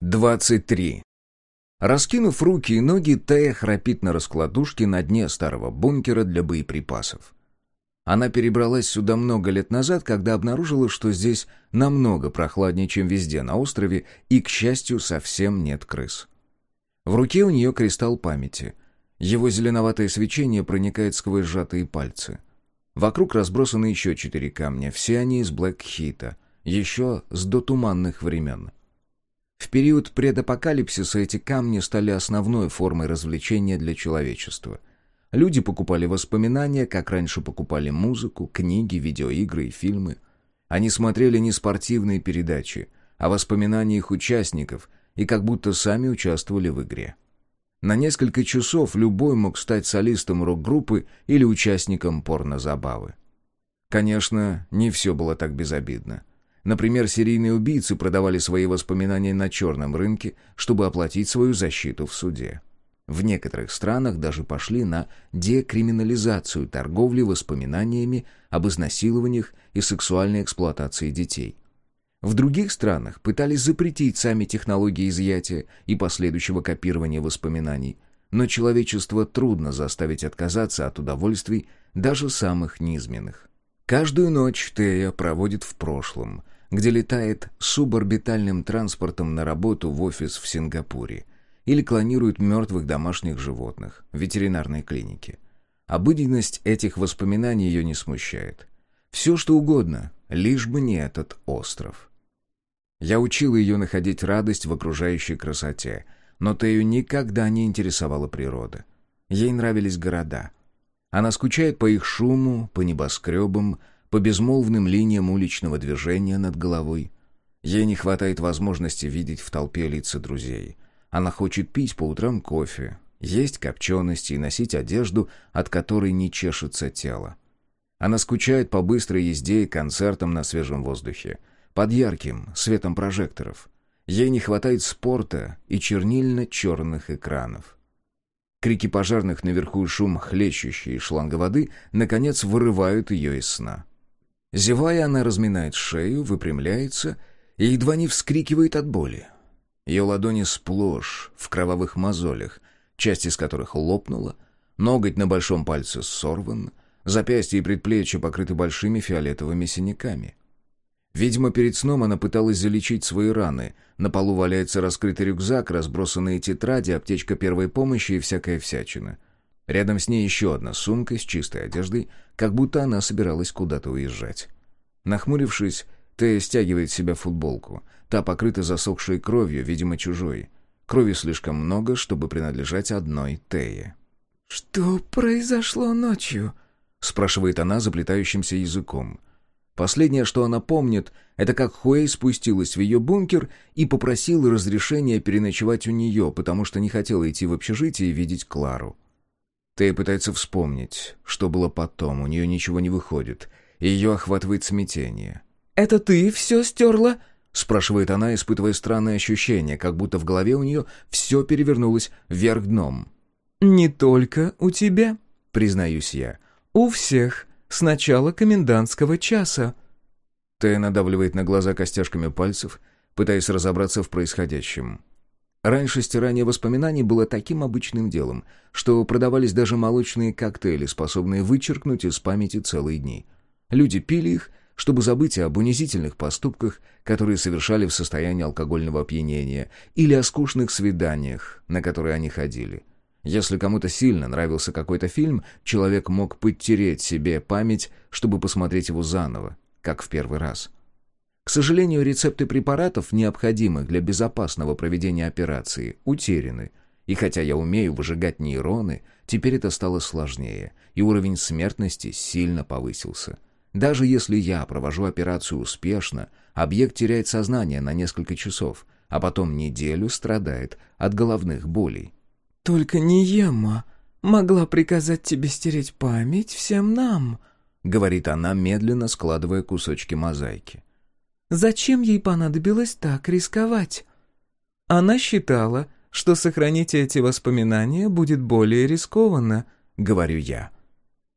23. Раскинув руки и ноги, Тея храпит на раскладушке на дне старого бункера для боеприпасов. Она перебралась сюда много лет назад, когда обнаружила, что здесь намного прохладнее, чем везде на острове, и, к счастью, совсем нет крыс. В руке у нее кристалл памяти. Его зеленоватое свечение проникает сквозь сжатые пальцы. Вокруг разбросаны еще четыре камня, все они из Блэкхита, еще с дотуманных времен. В период предапокалипсиса эти камни стали основной формой развлечения для человечества. Люди покупали воспоминания, как раньше покупали музыку, книги, видеоигры и фильмы. Они смотрели не спортивные передачи, а воспоминания их участников и как будто сами участвовали в игре. На несколько часов любой мог стать солистом рок-группы или участником порнозабавы. Конечно, не все было так безобидно. Например, серийные убийцы продавали свои воспоминания на черном рынке, чтобы оплатить свою защиту в суде. В некоторых странах даже пошли на декриминализацию торговли воспоминаниями об изнасилованиях и сексуальной эксплуатации детей. В других странах пытались запретить сами технологии изъятия и последующего копирования воспоминаний, но человечество трудно заставить отказаться от удовольствий даже самых низменных. Каждую ночь Тея проводит в прошлом – где летает суборбитальным транспортом на работу в офис в Сингапуре или клонирует мертвых домашних животных в ветеринарной клинике. Обыденность этих воспоминаний ее не смущает. Все что угодно, лишь бы не этот остров. Я учил ее находить радость в окружающей красоте, но Тею никогда не интересовала природа. Ей нравились города. Она скучает по их шуму, по небоскребам, по безмолвным линиям уличного движения над головой. Ей не хватает возможности видеть в толпе лица друзей. Она хочет пить по утрам кофе, есть копчености и носить одежду, от которой не чешется тело. Она скучает по быстрой езде и концертам на свежем воздухе, под ярким светом прожекторов. Ей не хватает спорта и чернильно-черных экранов. Крики пожарных наверху и шум хлещущей шланга воды наконец вырывают ее из сна. Зевая, она разминает шею, выпрямляется и едва не вскрикивает от боли. Ее ладони сплошь в кровавых мозолях, часть из которых лопнула, ноготь на большом пальце сорван, запястья и предплечья покрыты большими фиолетовыми синяками. Видимо, перед сном она пыталась залечить свои раны. На полу валяется раскрытый рюкзак, разбросанные тетради, аптечка первой помощи и всякая всячина — Рядом с ней еще одна сумка с чистой одеждой, как будто она собиралась куда-то уезжать. Нахмурившись, Тея стягивает с себя футболку. Та покрыта засохшей кровью, видимо, чужой. Крови слишком много, чтобы принадлежать одной Тее. «Что произошло ночью?» — спрашивает она заплетающимся языком. Последнее, что она помнит, это как Хуэй спустилась в ее бункер и попросила разрешения переночевать у нее, потому что не хотела идти в общежитие и видеть Клару. Тея пытается вспомнить, что было потом, у нее ничего не выходит, и ее охватывает смятение. «Это ты все стерла?» — спрашивает она, испытывая странное ощущение, как будто в голове у нее все перевернулось вверх дном. «Не только у тебя», — признаюсь я. «У всех. С начала комендантского часа». Тея надавливает на глаза костяшками пальцев, пытаясь разобраться в происходящем. Раньше стирание воспоминаний было таким обычным делом, что продавались даже молочные коктейли, способные вычеркнуть из памяти целые дни. Люди пили их, чтобы забыть об унизительных поступках, которые совершали в состоянии алкогольного опьянения, или о скучных свиданиях, на которые они ходили. Если кому-то сильно нравился какой-то фильм, человек мог подтереть себе память, чтобы посмотреть его заново, как в первый раз. К сожалению, рецепты препаратов, необходимых для безопасного проведения операции, утеряны. И хотя я умею выжигать нейроны, теперь это стало сложнее, и уровень смертности сильно повысился. Даже если я провожу операцию успешно, объект теряет сознание на несколько часов, а потом неделю страдает от головных болей. «Только не Ема могла приказать тебе стереть память всем нам», — говорит она, медленно складывая кусочки мозаики. Зачем ей понадобилось так рисковать? Она считала, что сохранить эти воспоминания будет более рискованно, говорю я.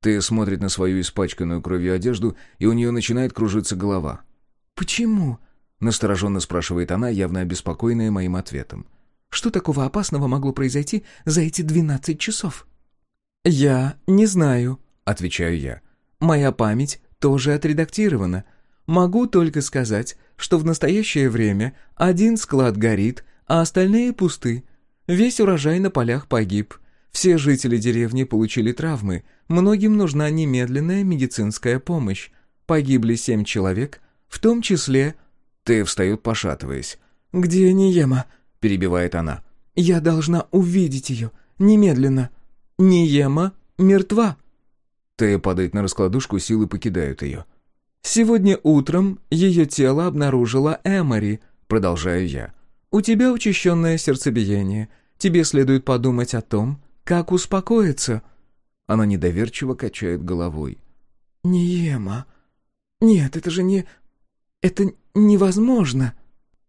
Ты смотрит на свою испачканную кровью одежду, и у нее начинает кружиться голова. Почему? — настороженно спрашивает она, явно обеспокоенная моим ответом. «Что такого опасного могло произойти за эти двенадцать часов?» «Я не знаю», — отвечаю я. «Моя память тоже отредактирована. Могу только сказать, что в настоящее время один склад горит, а остальные пусты. Весь урожай на полях погиб. Все жители деревни получили травмы. Многим нужна немедленная медицинская помощь. Погибли семь человек, в том числе... Ты встает, пошатываясь. «Где Ниема?» — перебивает она. «Я должна увидеть ее. Немедленно. Ниема мертва». Тея падает на раскладушку, силы покидают ее. «Сегодня утром ее тело обнаружила Эмори», — продолжаю я. «У тебя учащенное сердцебиение. Тебе следует подумать о том, как успокоиться». Она недоверчиво качает головой. «Ниема. Нет, это же не... Это невозможно».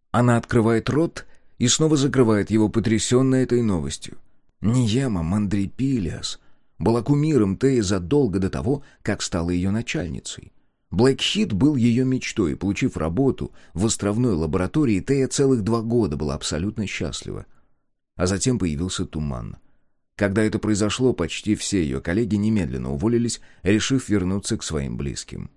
Она открывает рот и снова закрывает его, потрясенная этой новостью. Ниема Мандрипилиас была кумиром Теи задолго до того, как стала ее начальницей. Блэкхит был ее мечтой, получив работу в островной лаборатории, Тея целых два года была абсолютно счастлива. А затем появился туман. Когда это произошло, почти все ее коллеги немедленно уволились, решив вернуться к своим близким.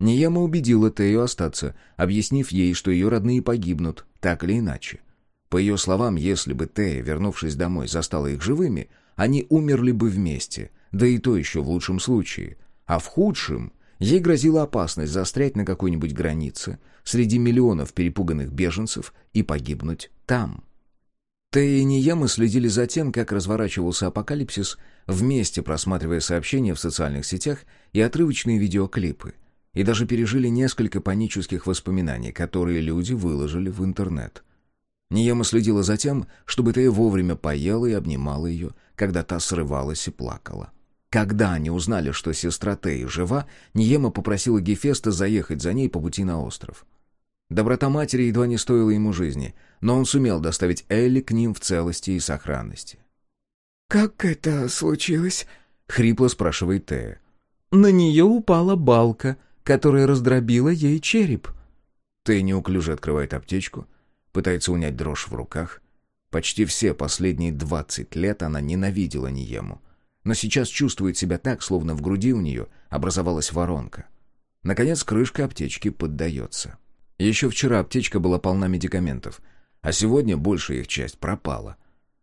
Нияма убедила Тею остаться, объяснив ей, что ее родные погибнут, так или иначе. По ее словам, если бы Тея, вернувшись домой, застала их живыми, они умерли бы вместе, да и то еще в лучшем случае. А в худшем ей грозила опасность застрять на какой-нибудь границе среди миллионов перепуганных беженцев и погибнуть там. Тея и Нияма следили за тем, как разворачивался апокалипсис, вместе просматривая сообщения в социальных сетях и отрывочные видеоклипы, и даже пережили несколько панических воспоминаний, которые люди выложили в интернет. Нияма следила за тем, чтобы Тея вовремя поела и обнимала ее, когда та срывалась и плакала. Когда они узнали, что сестра Теи жива, Ниема попросила Гефеста заехать за ней по пути на остров. Доброта матери едва не стоила ему жизни, но он сумел доставить Элли к ним в целости и сохранности. «Как это случилось?» — хрипло спрашивает Тея. «На нее упала балка, которая раздробила ей череп». Тея неуклюже открывает аптечку, пытается унять дрожь в руках. Почти все последние двадцать лет она ненавидела Ниему, но сейчас чувствует себя так, словно в груди у нее образовалась воронка. Наконец крышка аптечки поддается. Еще вчера аптечка была полна медикаментов, а сегодня большая их часть пропала.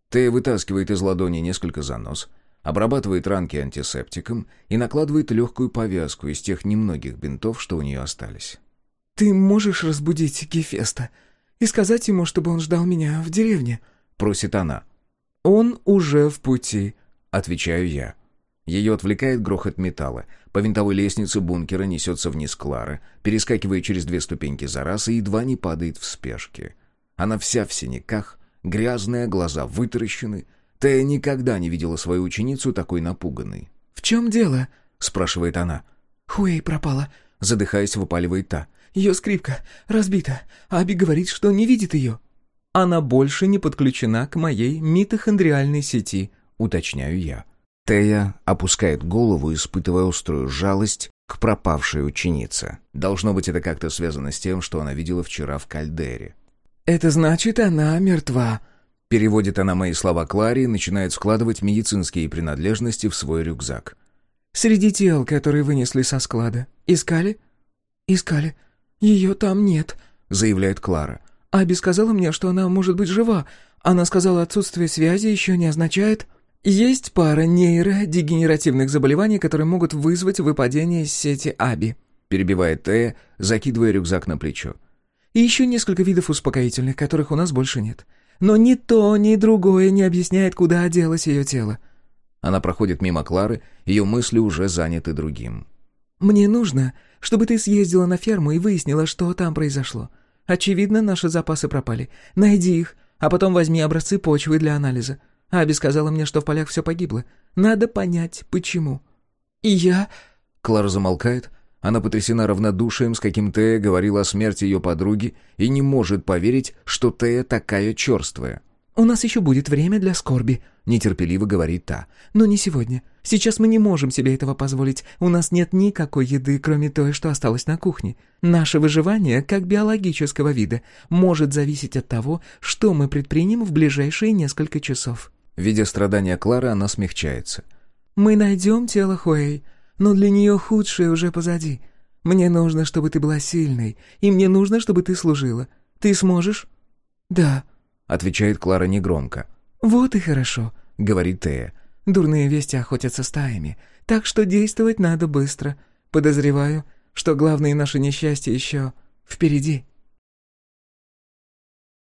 Тея вытаскивает из ладони несколько занос, обрабатывает ранки антисептиком и накладывает легкую повязку из тех немногих бинтов, что у нее остались. «Ты можешь разбудить Гефеста и сказать ему, чтобы он ждал меня в деревне?» — просит она. «Он уже в пути», — отвечаю я. Ее отвлекает грохот металла. По винтовой лестнице бункера несется вниз Клара, перескакивая через две ступеньки за раз и едва не падает в спешке. Она вся в синяках, грязная, глаза вытаращены. Тея никогда не видела свою ученицу такой напуганной. «В чем дело?» — спрашивает она. «Хуэй пропала», — задыхаясь, выпаливает та. «Ее скрипка разбита. Аби говорит, что не видит ее». «Она больше не подключена к моей митохондриальной сети», — уточняю я. Тея опускает голову, испытывая острую жалость к пропавшей ученице. Должно быть, это как-то связано с тем, что она видела вчера в кальдере. «Это значит, она мертва», — переводит она мои слова Кларе и начинает складывать медицинские принадлежности в свой рюкзак. «Среди тел, которые вынесли со склада, искали?» «Искали. Ее там нет», — заявляет Клара. «Аби сказала мне, что она может быть жива. Она сказала, отсутствие связи еще не означает...» Есть пара нейродегенеративных заболеваний, которые могут вызвать выпадение из сети АБИ», перебивает Тея, закидывая рюкзак на плечо. «И еще несколько видов успокоительных, которых у нас больше нет. Но ни то, ни другое не объясняет, куда делось ее тело». Она проходит мимо Клары, ее мысли уже заняты другим. «Мне нужно, чтобы ты съездила на ферму и выяснила, что там произошло. Очевидно, наши запасы пропали. Найди их, а потом возьми образцы почвы для анализа. Аби сказала мне, что в полях все погибло. Надо понять, почему. И я...» Клара замолкает. Она потрясена равнодушием, с каким Тея говорила о смерти ее подруги, и не может поверить, что Тея такая черствая. «У нас еще будет время для скорби», — нетерпеливо говорит та. «Но не сегодня. Сейчас мы не можем себе этого позволить. У нас нет никакой еды, кроме той, что осталось на кухне. Наше выживание, как биологического вида, может зависеть от того, что мы предпримем в ближайшие несколько часов». Видя страдания Клары, она смягчается. «Мы найдем тело Хуэй, но для нее худшее уже позади. Мне нужно, чтобы ты была сильной, и мне нужно, чтобы ты служила. Ты сможешь?» «Да», отвечает Клара негромко. «Вот и хорошо», — говорит Тея. «Дурные вести охотятся стаями, так что действовать надо быстро. Подозреваю, что главное наше несчастье еще впереди».